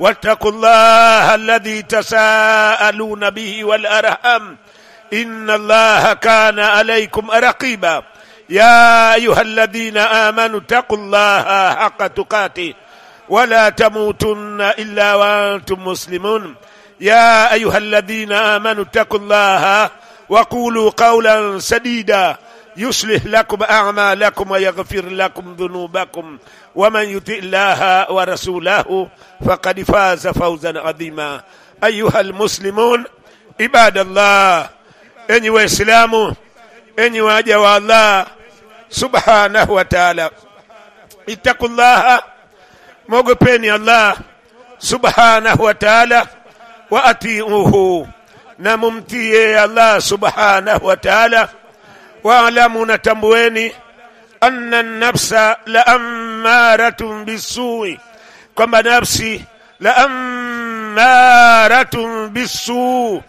واتقوا الله الذي تساءلون به والأرحم. إن الله كان عليكم رقيبا. يا أيها الذين آمنوا اتقوا الله حق تقاته. ولا تموتن إلا وأنتم مسلمون. يا أيها الذين آمنوا اتقوا الله وقولوا قولا سديدا. يصلح لكم أعمالكم ويغفر لكم ذنوبكم. ومن يطع الله ورسوله فقد فاز فوزا عظيما. أيها المسلمون عباد الله إني وإسلام إني واجا الله سبحانه وتعالى. اتقوا الله موقفيني الله سبحانه وتعالى واتيئوه نممتي الله سبحانه وتعالى. واعلموا تمويني anna nafsa la bisui kwamba nafsi la bisuu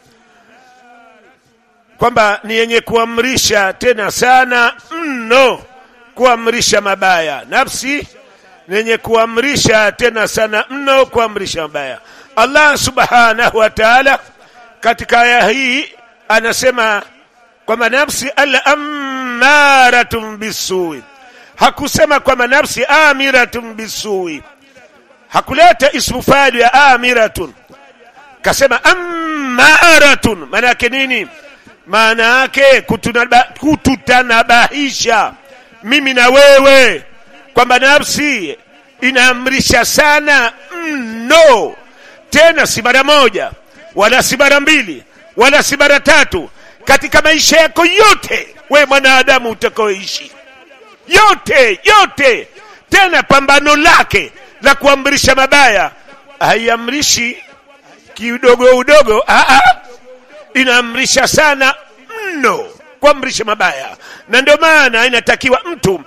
kwamba ni yenye kuamrisha tena sana mno kuamrisha mabaya. Nafsi ni yenye kuamrisha tena sana mno kuamrisha mabaya. Allah subhanahu wa taala katika aya hii anasema kwamba nafsi al ammaratun bisui. Hakusema kwamba nafsi amiratun bisui. Hakuleta ismu faili ya amiratun. Kasema ammaratun maana yake nini? Maana yake kututanabahisha. Mimi na wewe. Kwamba nafsi inaamrisha sana mno. Tena si mara moja wala si mara mbili wala si mara tatu katika maisha yako yote we mwanadamu utakaoishi yote yote. Tena pambano lake la kuamrisha mabaya haiamrishi kiudogo udogo aa inaamrisha sana mno kuamrisha mabaya. Na ndio maana inatakiwa mtu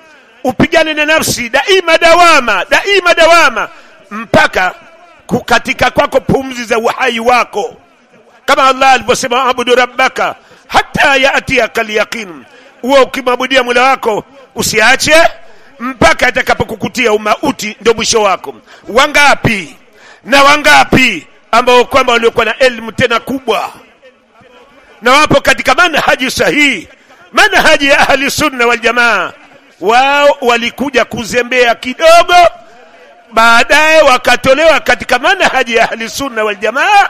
upigane na nafsi daima dawama daima dawama mpaka kukatika kwako pumzi za uhai wako. Kama allah alivyosema abudu rabbaka hata yatiaka lyaqin huwa ukimwabudia mula wako usiache mpaka atakapokukutia umauti ndio mwisho wako. Wangapi? Na wangapi ambao kwamba waliokuwa na elimu tena kubwa? Na wapo katika manhaji sahihi manhaji ya ahli sunna wal jamaa. Wao walikuja kuzembea kidogo baadaye wakatolewa katika manhaji ya ahli sunna wal jamaa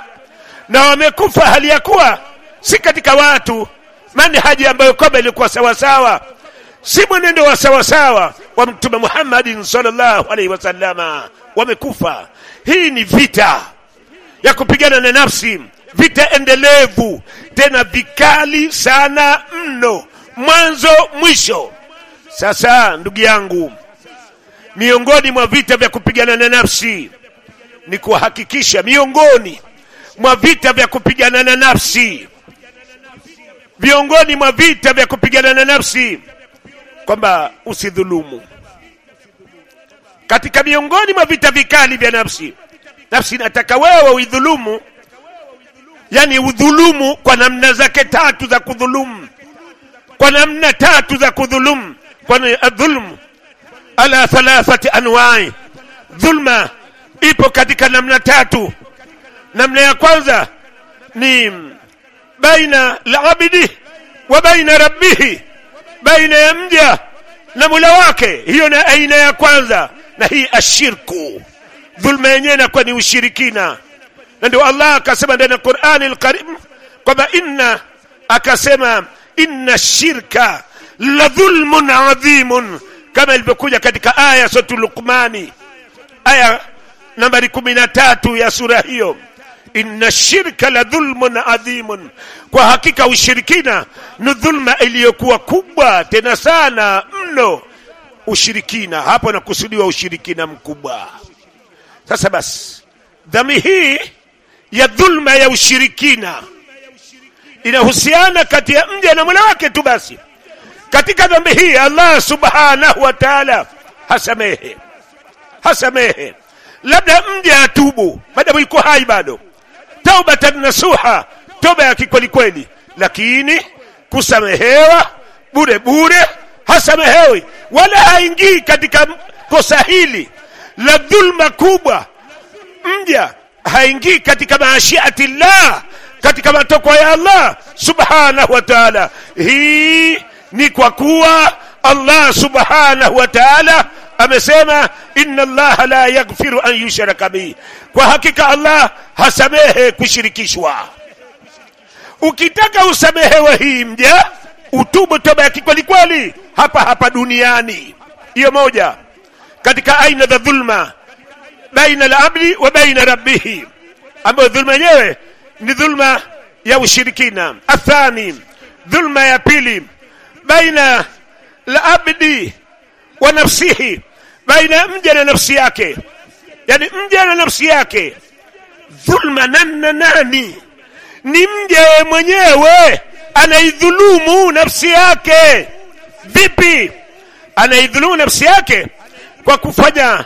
na wamekufa hali ya kuwa si katika watu manhaji ambayo kwamba ilikuwa sawasawa si mwenendo wa sawasawa wa mtume muhammadin salllahu alaihi wasalama wamekufa. Hii ni vita ya kupigana na nafsi. Vita endelevu. Tena vikali sana mno. Mwanzo mwisho. Sasa ndugu yangu miongoni mwa vita vya kupigana na nafsi ni kuhakikisha miongoni mwa vita vya kupigana na nafsi miongoni mwa vita vya kupigana na nafsi kwamba usidhulumu. Katika miongoni mwa vita vikali vya nafsi nafsi inataka wewe uidhulumu yani udhulumu kwa namna zake tatu za kudhulumu. Kwa namna tatu za kudhulumu kwani dhulmu. Ala thalathati anwai dhulma ipo katika namna tatu. Namna ya kwanza ni baina labidi wa baina rabbihi baina ya mja na mula wake. Hiyo na aina ya kwanza na hii ashirku dhulma yenyewe inakuwa ni ushirikina. Na ndio allah akasema ndani ya qurani lkarim kwamba inna akasema inna shirka la dhulmun adhimun kama ilivyokuja katika aya sotu luqmani aya nambari kumi na tatu ya sura hiyo inna shirka la dhulmun adhimun. Kwa hakika ushirikina ni dhulma iliyokuwa kubwa tena sana mno. Ushirikina hapo nakusudiwa ushirikina mkubwa. Sasa basi dhambi hii ya dhulma ya ushirikina inahusiana kati ya mja na mola wake tu basi. Katika dhambi hii allah subhanahu wa taala hasamehe. Hasamehe. Labda mja atubu madamu yuko hai bado taubatan nasuha. Toba ya kikwelikweli. Lakini kusamehewa bure bure hasamehewi. Wala haingii katika kosa hili la dhulma kubwa. Mja haingii katika maashiati llah katika matokwa ya allah subhanahu wa taala. Hii ni kwa kuwa allah subhanahu wa taala amesema inna allaha la yaghfiru an yushraka bihi kwa hakika allah hasamehe kushirikishwa. Ukitaka usamehewe hii mja utubu toba ya kikwelikweli hapa hapa duniani. Hiyo moja. Katika aina za dhulma baina labdi wa baina rabbihi ambayo dhulma yenyewe ni dhulma ya ushirikina. Athani dhulma ya pili baina labdi wa nafsihi baina ya mja na nafsi yake. Yani mja na nafsi yake. Dhulma nanna nani? Ni mja mwenyewe anaidhulumu nafsi yake. Vipi? Anaidhulumu nafsi yake? Kwa kufanya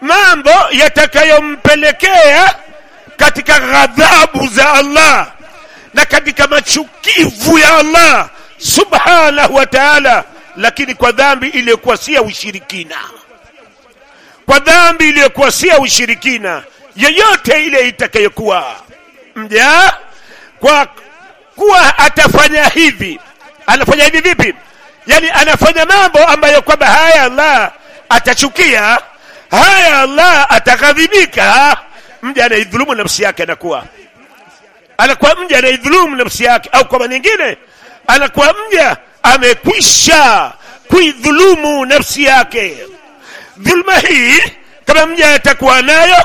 mambo yatakayompelekea katika ghadhabu za allah na katika machukivu ya allah subhanahu wa taala lakini kwa dhambi iliyokuwa si ya ushirikina. Kwa dhambi iliyokuwa si ya ushirikina yeyote ile itakayokuwa mja kwa kuwa atafanya hivi anafanya hivi vipi? Yani anafanya mambo ambayo kwamba haya allah atachukia haya allah atakadhibika mja anaidhulumu nafsi yake anakuwa. Anakuwa mja anaidhulumu nafsi yake au kwa nyingine anakuwa mja amekwisha kuidhulumu nafsi yake. Dhulma hii kama mja atakuwa nayo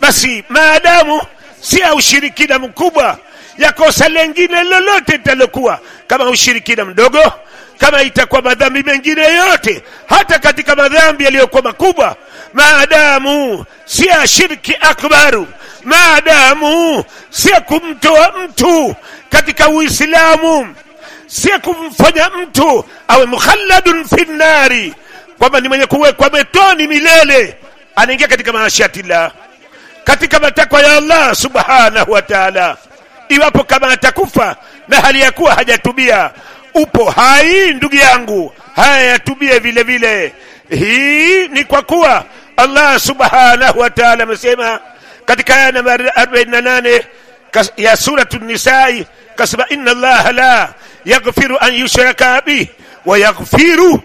basi maadamu si ya ushirikina mkubwa ya kosa lengine lolote litalokuwa kama ushirikina mdogo kama itakuwa madhambi mengine yote hata katika madhambi yaliyokuwa makubwa maadamu si ya shirki akbaru maadamu si ya kumtoa mtu katika uislamu si kumfanya mtu awe mukhalladun fi nnari kwamba ni mwenye kuwekwa metoni milele anaingia katika maashiatillah katika matakwa ya allah subhanahu wa taala. Iwapo kama atakufa na hali ya kuwa hajatubia upo hai ndugu yangu haya yatubie vile vile. Hii ni kwa kuwa allah subhanahu wa taala amesema katika aya nambari 48 ya suratu nisai kasema inna allaha la yaghfiru an yushraka bi wa yaghfiru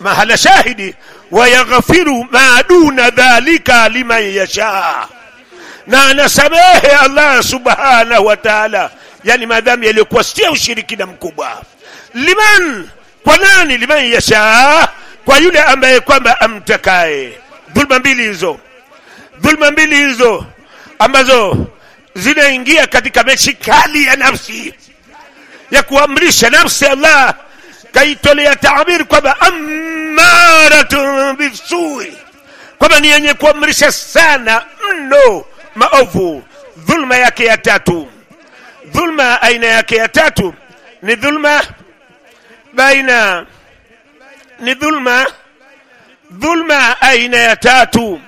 mahala shahidi wa yaghfiru ma duna dhalika liman yasha. Na anasamehe allah subhanahu wa taala yani madhambi yaliyokuwa sio ushirikina mkubwa. Liman kwa nani liman yasha? Kwa yule ambaye kwamba amtakaye. Dhulma mbili hizo. Dhulma mbili hizo ambazo zinaingia katika mechi kali ya nafsi ya kuamrisha nafsi allah kaitolea taabiri kwamba amaratun bisui kwamba ni yenye kuamrisha sana mno maovu dhulma yake ya tatu. Dhulma aina yake ya tatu ni dhulma baina ni dhulma dhulma aina ya tatu.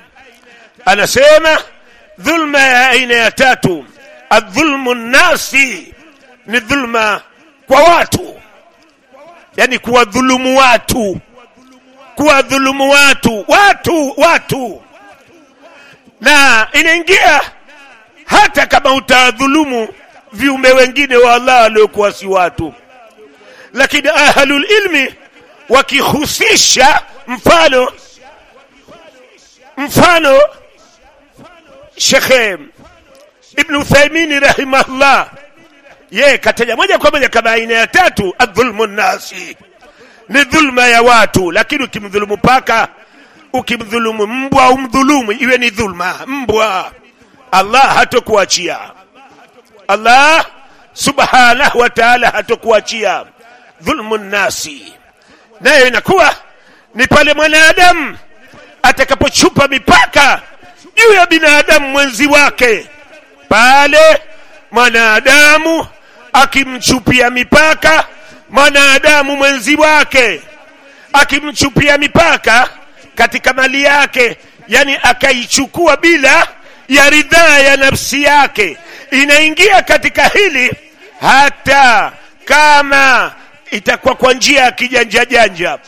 Anasema dhulma ya aina ya tatu adhulmu nnasi ni dhulma kwa watu. Yani kuwadhulumu watu. Kuwadhulumu watu. Watu watu. Na inaingia hata kama utadhulumu viumbe wengine wa allah waliokuwa si watu. Lakini ahlul ilmi wakihusisha mfano mfano shekhe ibn Uthaymeen rahimahullah ye kataja moja kwa moja kama aina ya tatu adhulmu nnasi ni dhulma ya watu lakini ukimdhulumu paka ukimdhulumu mbwa umdhulumu iwe ni dhulma. Mbwa. Allah hatokuachia. Allah subhanahu wa taala hatokuachia. Dhulmu nnasi nayo inakuwa ni pale mwanadamu atakapochupa mipaka juu ya binadamu mwenzi wake. Pale mwanadamu akimchupia mipaka mwanadamu mwenzi wake akimchupia mipaka katika mali yake yani akaichukua bila ya ridhaa ya nafsi yake. Inaingia katika hili hata kama itakuwa kwa njia ya kijanja janja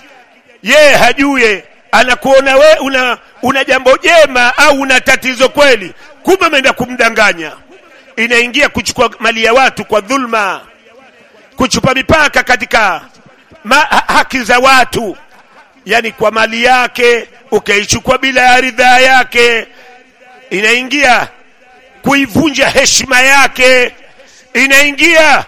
ye hajue anakuona we una, una jambo jema au una tatizo kweli kumbe ameenda kumdanganya inaingia kuchukua mali ya watu kwa dhulma kuchupa mipaka katika ma, ha, haki za watu. Yani kwa mali yake ukaichukua bila ya ridhaa yake inaingia kuivunja heshima yake inaingia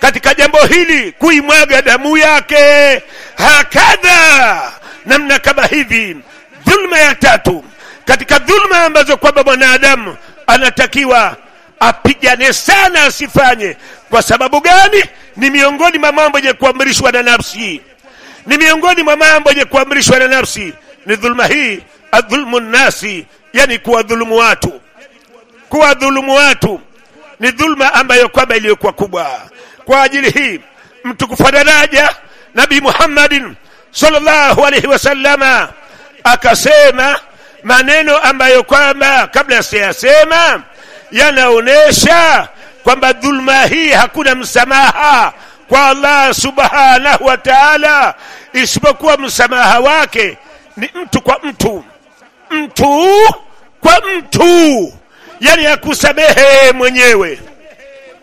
katika jambo hili kuimwaga damu yake. Hakadha namna kama hivi. Dhulma ya tatu katika dhulma ambazo kwamba mwanadamu anatakiwa apigane sana asifanye. Kwa sababu gani? Ni miongoni mwa mambo yenye kuamrishwa na nafsi ni miongoni mwa mambo yenye kuamrishwa na nafsi ni dhulma hii adhulmu nnasi yani kuwadhulumu watu. Kuwadhulumu watu. Ni dhulma ambayo kwamba iliyokuwa kubwa. Kwa ajili hii mtukufu daraja nabii muhammadin sallallahu alaihi wasallama akasema maneno ambayo kwamba kabla siyasema yanaonyesha kwamba dhulma hii hakuna msamaha kwa allah subhanahu wa taala. Isipokuwa msamaha wake ni mtu kwa mtu. Mtu kwa mtu. Yani akusamehe mwenyewe.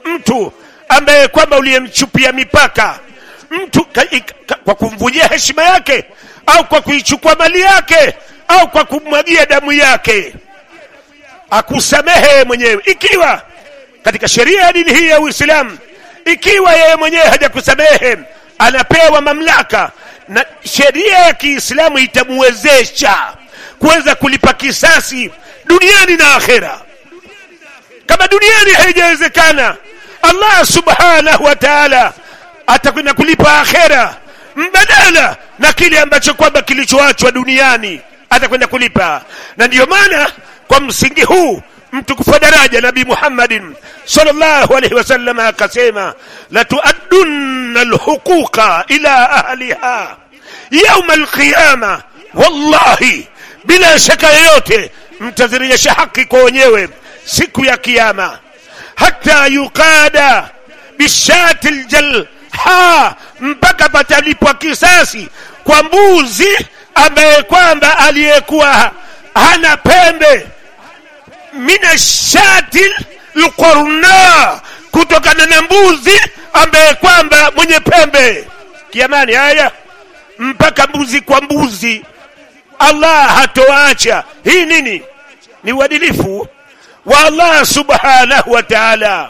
Mtu ambaye kwamba uliyemchupia mipaka. Mtu ka, ka, kwa kumvunjia heshima yake au kwa kuichukua mali yake au kwa kumwagia damu yake akusamehe mwenyewe. Ikiwa katika sheria ya dini hii ya uislamu ikiwa yeye mwenyewe hajakusamehe anapewa mamlaka na sheria ya kiislamu itamwezesha kuweza kulipa kisasi duniani na akhera. Kama duniani haijawezekana allah subhanahu wa taala atakwenda kulipa akhera mbadala na kile ambacho kwamba kilichoachwa duniani atakwenda kulipa. Na ndiyo maana kwa msingi huu mtukufu daraja nabii muhammadin sallallahu alaihi wasallam akasema latuaddunna lhuquqa ila ahliha yauma alqiyama. Wallahi bila shaka yoyote mtazirejesha haki kwa wenyewe siku ya kiyama. Hata yuqada bishati ljalha mpaka patalipwa kisasi kwa mbuzi ambaye kwamba aliyekuwa hana pembe mina shati lqarna kutokana na mbuzi ambaye kwamba mwenye pembe. Kiamani haya mpaka mbuzi kwa mbuzi. Allah hatoacha. Hii nini? Ni uadilifu wa allah subhanahu wa taala.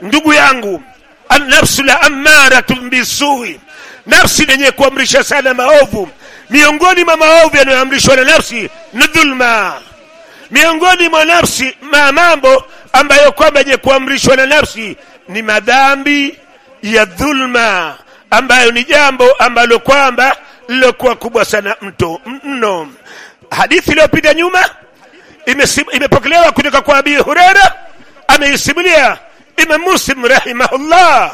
Ndugu yangu annafsu la amaratu bisui. Nafsi lenye kuamrisha sana maovu. Miongoni mwa maovu yanayoamrishwa na nafsi ni dhulma miongoni mwa nafsi ma mambo ambayo kwamba yenye kuamrishwa na nafsi ni madhambi ya dhulma ambayo ni jambo ambalo kwamba lilokuwa kubwa sana mto mno hadithi iliyopita nyuma imepokelewa kutoka kwa abi hureira ameisimulia imam muslim rahimahullah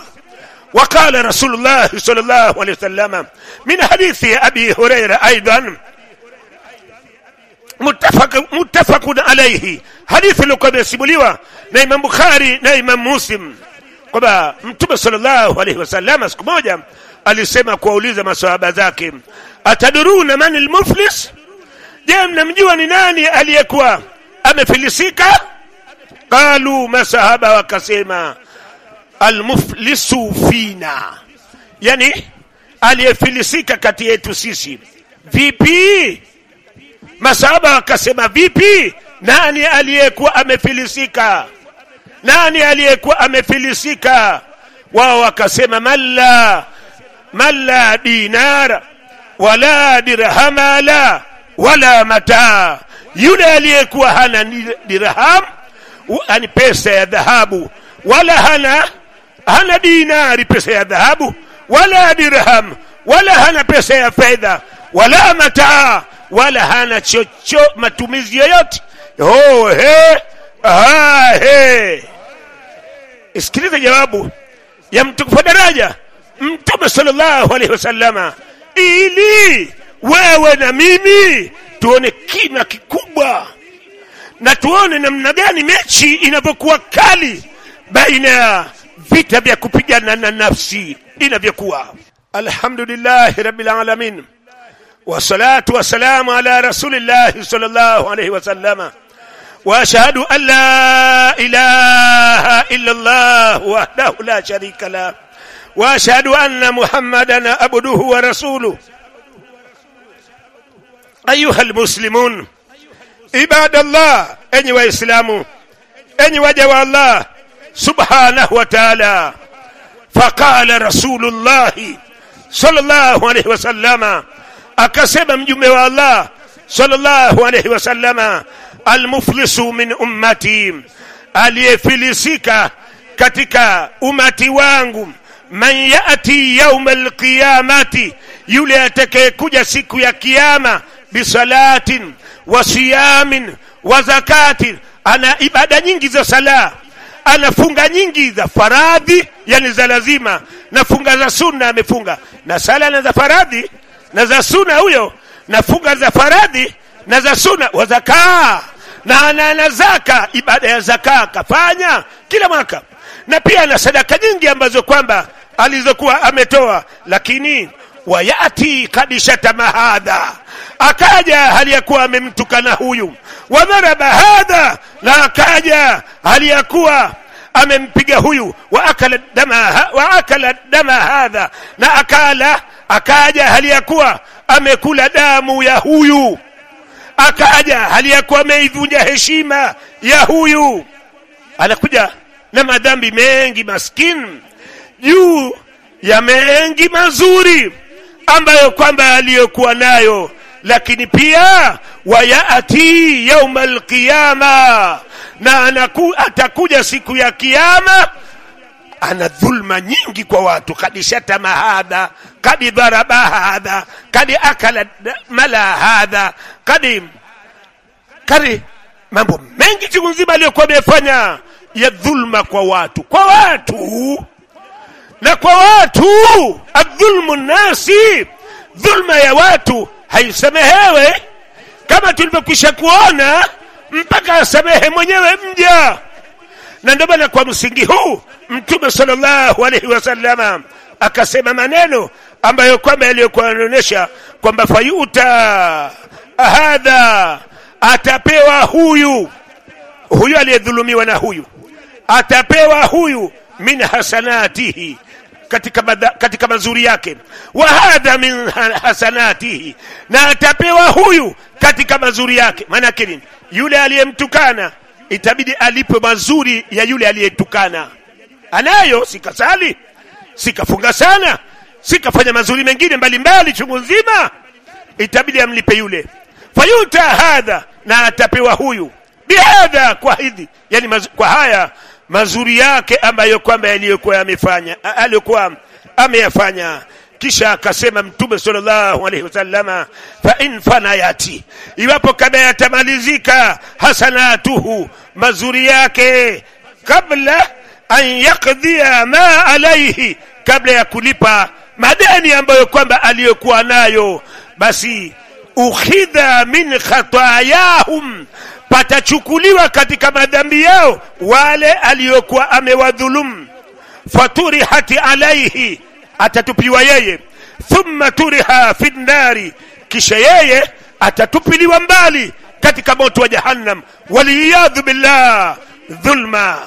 وقال رسول الله صلى الله عليه وسلم من حديث أبي هريرة أيضا mutafakun alayhi hadithi iliokuwa imesimuliwa na Imam Bukhari na Imam Muslim kwamba Mtume sallallahu alayhi wasalama siku moja alisema kuwauliza masahaba zake, ataduruna man almuflis, je, mnamjua ni nani aliyekuwa amefilisika? Qalu, masahaba wakasema, almuflisu fina, yani aliyefilisika kati yetu sisi. Vipi? Masahaba wakasema vipi? Nani aliyekuwa amefilisika? Nani aliyekuwa amefilisika? Wao wakasema malla malla dinara wala dirhama la wala mataa yule aliyekuwa hana dirham ani pesa ya dhahabu wala hana hana dinari pesa ya dhahabu wala dirham wala hana pesa ya fedha wala mataa wala hana chocho matumizi yoyote. Oh, he, aha, he. isikilize jawabu ya mtukufu daraja. Mtume sallallahu alaihi wasallama ili wewe na mimi tuone kina kikubwa na tuone namna gani mechi inavyokuwa kali baina ya vita vya kupigana na nafsi inavyokuwa. Alhamdulillahi rabbil alamin والصلاة والسلام على رسول الله صلى الله عليه وسلم. وأشهد أن لا إله إلا الله وحده لا شريك له. وأشهد أن محمدا عبده ورسوله. أيها المسلمون عباد الله أني وإسلام أني وجه الله سبحانه وتعالى. فقال رسول الله صلى الله عليه وسلم akasema mjumbe wa Allah sallallahu alayhi wasallama almuflisu min ummati aliyefilisika katika umati wangu man yati yauma alqiyamati yule atakayekuja siku ya kiyama bisalatin wa siyamin wa zakatin ana ibada nyingi za sala ana funga nyingi za faradhi yani za lazima na funga za sunna amefunga na sala na za faradhi na za suna huyo na funga za faradhi na za suna wa zakaa na ana na zaka ibada ya zakaa kafanya kila mwaka. Na pia ana sadaka nyingi ambazo kwamba alizokuwa ametoa lakini wayati kad shatama hadha akaja hali ya kuwa amemtukana huyu. Wadharaba hadha na akaja hali ya kuwa amempiga huyu. Wa akala dama, wa akala dama hadha na akala akaja hali ya kuwa amekula damu ya huyu. Akaja hali ya kuwa ameivunja heshima ya huyu. Anakuja na madhambi mengi maskini. Juu ya mengi mazuri ambayo kwamba aliyokuwa nayo. Lakini pia wayati yauma alqiyama na anaku, atakuja siku ya kiyama. Ana dhulma nyingi kwa watu. Kadishata hadha kadi ضرب هذا قد أكل mala hadha كري kadi mambo mengi chungu nzima aliyokuwa amefanya ya dhulma kwa watu kwa watu na kwa watu. Adhulmu nasi dhulma ya watu haisamehewe. Kama tulivyokwisha kuona mpaka asamehe mwenyewe mja. Na ndio maana kwa msingi huu mtume sallallahu alaihi wasallama akasema maneno ambayo kwamba yaliyokuwa yanaonyesha kwamba fayuta hadha atapewa huyu huyu aliyedhulumiwa na huyu atapewa huyu min hasanatihi katika, badha, katika mazuri yake. Wa hadha min hasanatihi na atapewa huyu katika mazuri yake. Maanake nini? Yule aliyemtukana itabidi alipe mazuri ya yule aliyetukana. Anayo sikasali sikafunga sana sikafanya mazuri mengine mbalimbali chungu nzima. Itabidi amlipe yule. Fayuta hadha na atapewa huyu. Bihadha kwa hidhi yani maz, kwa haya mazuri yake ambayo kwamba yaliyokuwa yamefanya aliyokuwa ameyafanya. Kisha akasema mtume sallallahu alaihi wasallama fa in fanayati. Iwapo kabla yatamalizika hasanatuhu mazuri yake kabla an yakdhia ma alaihi kabla ya kulipa madeni ambayo kwamba aliyokuwa nayo. Basi ukhidha min khatayahum patachukuliwa katika madhambi yao wale aliyokuwa amewadhulumu. Faturihati alaihi atatupiwa yeye. Thumma turiha fi nnari kisha yeye atatupiliwa mbali katika moto wa jahannam. Waliyadhu billah dhulma.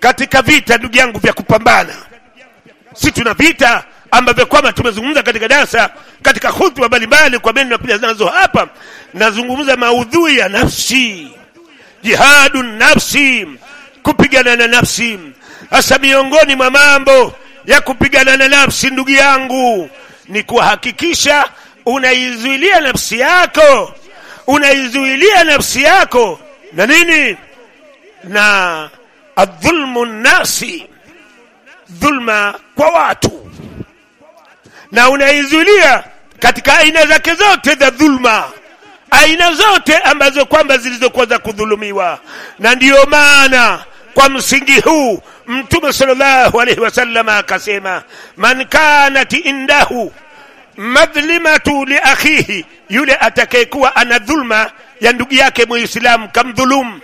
Katika vita ndugu yangu vya kupambana si tuna vita ambavyo kwamba tumezungumza katika darasa katika hutuba mbalimbali kwa mimi nakuja nazo hapa nazungumza maudhui ya nafsi. Jihadu nafsi kupigana na nafsi. Hasa miongoni mwa mambo ya kupigana na nafsi ndugu yangu ni kuhakikisha unaizuilia nafsi yako. Unaizuilia nafsi yako na nini? Na adhulmu nasi dhulma kwa watu. Na unaizulia katika aina zake zote za dhulma. Aina zote ambazo kwamba zilizokuwa za kudhulumiwa. Na ndiyo maana kwa msingi huu mtume sallallahu alaihi wasallam akasema man kanat indahu madhlimatu liakhihi yule atakayekuwa ana dhulma ya ndugu yake muislamu kamdhulumu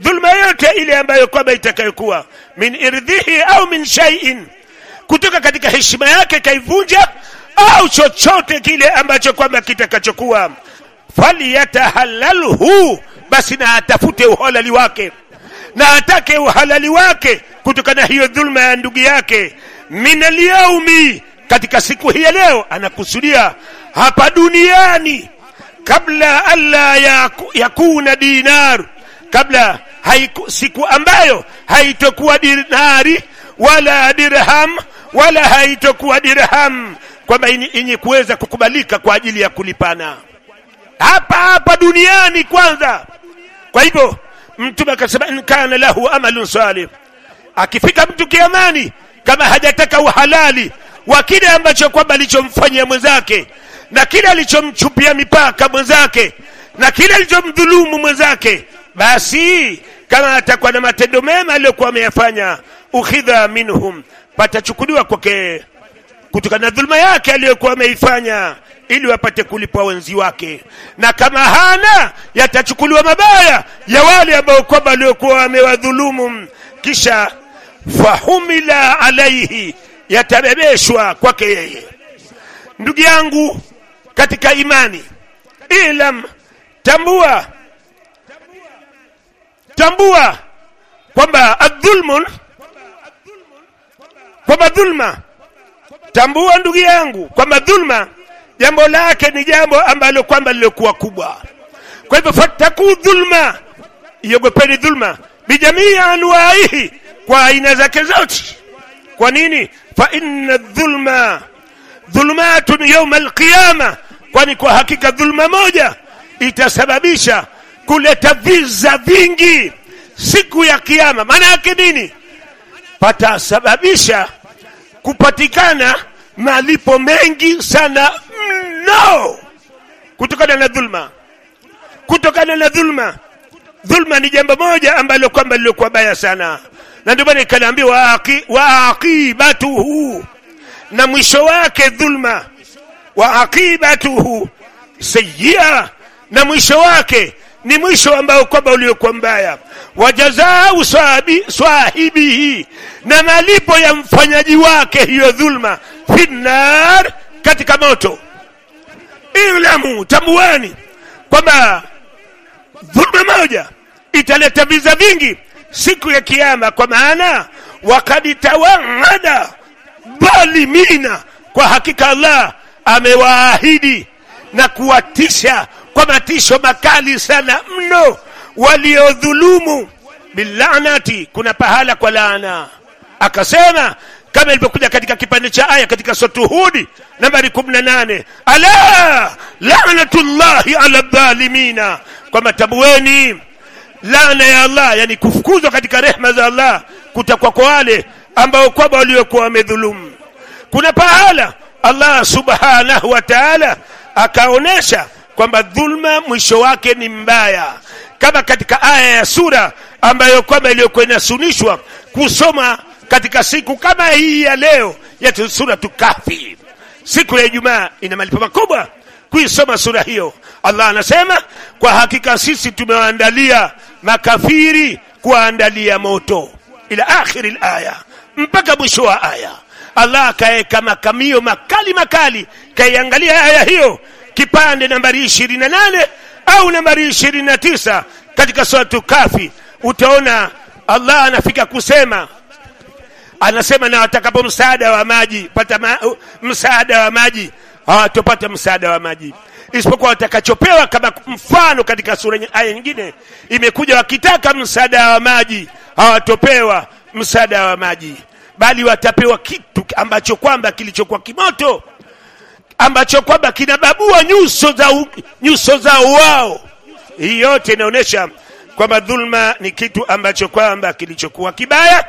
dhulma yote ile ambayo kwamba itakayokuwa min irdhihi au min shay'in kutoka katika heshima yake kaivunja au chochote kile ambacho kwamba kitakachokuwa falyatahalalhu basi na atafute uhalali wake na atake uhalali wake kutokana hiyo dhulma ya ndugu yake. Min alyaumi katika siku hii ya leo anakusudia hapa duniani kabla alla yaku, yakuna dinar kabla haiku, siku ambayo haitokuwa dinari wala dirham wala haitokuwa dirham. Kwamba yenye kuweza kukubalika kwa ajili ya kulipana. Hapa hapa duniani kwanza. Kwa hivyo mtume akasema in kana lahu amalun salih. Akifika mtu kiamani kama hajataka uhalali wa kile ambacho kwamba alichomfanyia mwenzake na kile alichomchupia mipaka mwenzake na kile alichomdhulumu mwenzake basi kama atakuwa na matendo mema aliyokuwa ameyafanya ukhidha minhum patachukuliwa kwake kutokana na dhuluma yake aliyokuwa ameifanya ili wapate kulipwa wenzi wake. Na kama hana yatachukuliwa mabaya ya wale ambao kwamba waliokuwa wamewadhulumu kisha fahumila alaihi yatabebeshwa kwake yeye. Ndugu yangu katika imani ilam tambua tambua kwamba adhulmun kwamba dhulma. Tambua ndugu yangu kwamba dhulma jambo lake ni jambo ambalo kwamba lilokuwa kubwa. Kwa hivyo fattaku dhulma iogopeni dhulma. Bijamii anwaihi kwa aina zake zote. Kwa nini? Fa inna dhulma dhulumatun yauma alqiyama. Kwani kwa hakika dhulma moja itasababisha kuleta viza vingi siku ya kiyama. Maana yake nini? Patasababisha kupatikana malipo mengi sana mno. Kutokana na dhulma. Kutokana na dhulma. Dhulma ni jambo moja ambalo kwamba lilikuwa baya sana. Na ndio maana ikanaambiwa wa aqibatuhu na mwisho wake dhulma. Wa aqibatuhu sayia na mwisho wake ni mwisho ambao kwamba uliokuwa mbaya. Wajazau swahibihi na malipo ya mfanyaji wake hiyo dhulma finnar katika moto. Ilamu tambuani kwamba dhulma moja italeta viza vingi siku ya kiama kwa maana wakad tawaada dhalimina. Kwa hakika allah amewaahidi na kuwatisha kwa matisho makali sana mno. Waliodhulumu bilanati kuna pahala kwa laana. Akasema kama ilivyokuja katika kipande cha aya katika sotu hudi nambari 18 ala lanatullahi ala dhalimina kwa matabueni laana ya allah yani kufukuzwa katika rehma za allah kutakuwa kwa wale ambao kwamba waliokuwa wamedhulumu. Kuna pahala allah subhanahu wa taala akaonesha kwamba dhulma mwisho wake ni mbaya. Kama katika aya ya sura ambayo kwamba iliyokuwa inasunishwa kusoma katika siku kama hii ya leo ya suratu kahfi siku ya ijumaa ina malipo makubwa kuisoma sura hiyo. Allah anasema kwa hakika sisi tumewaandalia makafiri kuwaandalia moto. Ila akhiri laya mpaka mwisho wa aya. Allah akaweka makamio makali makali kaiangalia aya hiyo kipande nambari ishirini na nane au nambari ishirini na tisa katika suratu kafi utaona allah anafika kusema anasema na watakapo msaada wa maji pata ma, msaada wa maji hawatopata msaada wa maji. Isipokuwa watakachopewa kama mfano katika sura aya nyingine imekuja wakitaka msaada wa maji hawatopewa msaada wa maji. Bali watapewa kitu ambacho kwamba kilichokuwa kimoto ambacho kwamba kinababua nyuso za u, nyuso za wao. Hii yote inaonyesha kwamba dhulma ni kitu ambacho kwamba kilichokuwa kibaya.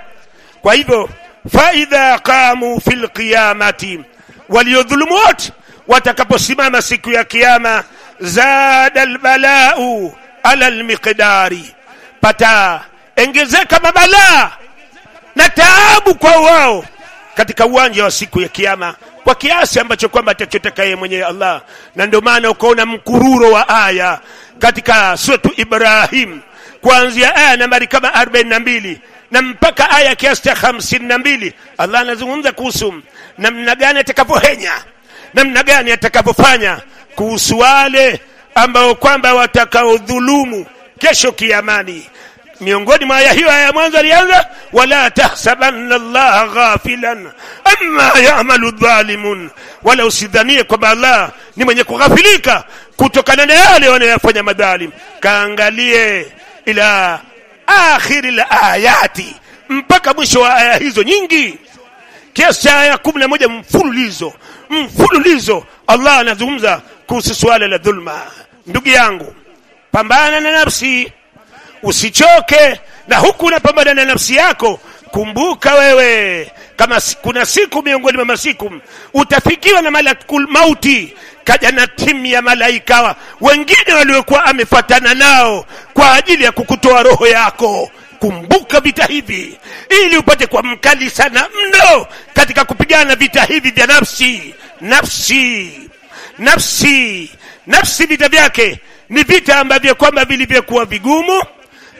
Kwa hivyo faidha qamu fi lqiyamati waliodhulumu wote watakaposimama siku ya kiama zada lbalau ala lmiqdari pata engezeka mabalaa na taabu kwa wao katika uwanja wa siku ya kiama kwa kiasi ambacho kwamba atachotaka yeye mwenyewe Allah, na ndio maana ukaona mkururo wa aya katika suratu Ibrahim. Kuanzia aya nambari kama 42 na mpaka aya kiasi cha 52 Allah anazungumza kuhusu namna gani atakavyohenya, namna gani atakavyofanya kuhusu wale ambao kwamba watakaodhulumu kesho kiamani miongoni mwa aya hiyo aya ya mwanzo alianza wala tahsabanna allaha ghafilan amma yamalu dhalimun. Wala usidhanie kwamba allah ni mwenye kughafilika kutokana na yale wanayofanya madhalim. Kaangalie ila akhiri layati mpaka mwisho wa aya hizo nyingi. Kiasi cha aya kumi na moja mfululizo mfululizo allah anazungumza kuhusu swala la dhulma. Ndugu yangu pambana na nafsi usichoke na huku unapambana na nafsi yako. Kumbuka wewe kama kuna siku miongoni mwa masiku utafikiwa na malakul mauti kaja na timu ya malaika wengine waliokuwa amefatana nao kwa ajili ya kukutoa roho yako. Kumbuka vita hivi ili upate kwa mkali sana mno katika kupigana vita hivi vya nafsi. Nafsi. Nafsi. Nafsi vita vyake ni vita ambavyo kwamba vilivyokuwa vigumu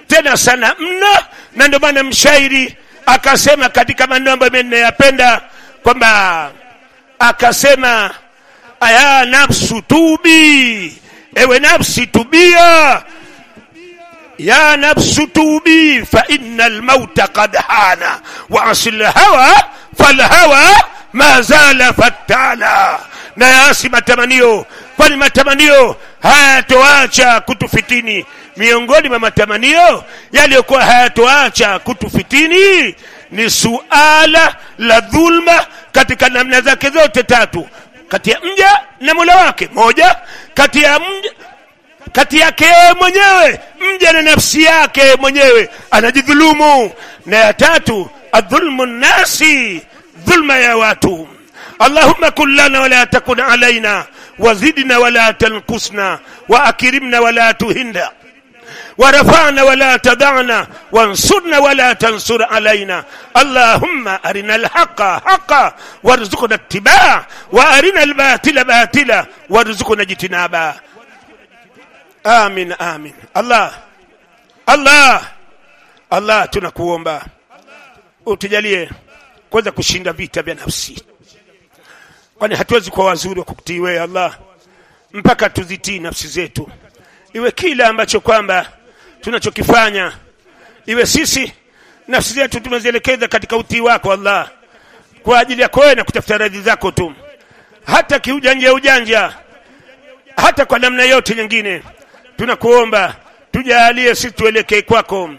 tena sana mno na ndio maana mshairi akasema katika maneno ambayo mimi ninayapenda kwamba akasema aya nafsu tubi ewe nafsi tubia. Ya nafsu tubi fa inna almauta qad hana wa asil hawa falhawa ma zala fatala na yasi matamanio kwani matamanio hayatoacha kutufitini miongoni mwa matamanio yaliyokuwa hayatoacha kutufitini ni suala la dhulma katika namna zake zote tatu. Kati ya mja na mola wake moja. Kati ya mja kati yake yeye mwenyewe mja na nafsi yake mwenyewe anajidhulumu. Na ya tatu adhulmu nnasi dhulma ya watu. Allahumma kun lana wala takun alaina wazidna wala tankusna waakrimna wala tuhinda ورفعنا ولا تدعنا وانصرنا ولا تنصر علينا اللهم أرنا الحق حقا وارزقنا اتباعه وأرنا الباطل باطلا وارزقنا اجتنابا آمين آمين الله الله الله tunakuomba utujalie kwanza kushinda vita vya nafsi kwani hatuwezi kuwa wazuri wa kukutii wewe Allah mpaka tuzitii nafsi zetu iwe kila ambacho kwamba tunachokifanya. Iwe sisi nafsi zetu tumezielekeza katika utii wako Allah kwa ajili ya wewe na kutafuta radhi zako tu. Hata kiujanja ujanja hata kwa namna yote nyingine tunakuomba tujalie sisi tuelekee kwako.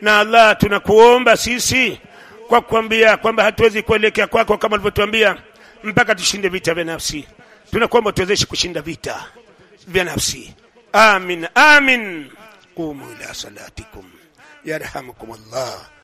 Na Allah tunakuomba sisi kwa kukwambia kwamba hatuwezi kuelekea kwako kama ulivyotuambia mpaka tushinde vita vya nafsi. Tunakuomba tuwezeshe kushinda vita vya nafsi. Amin amin qumu ila salatikum yarhamukum Allah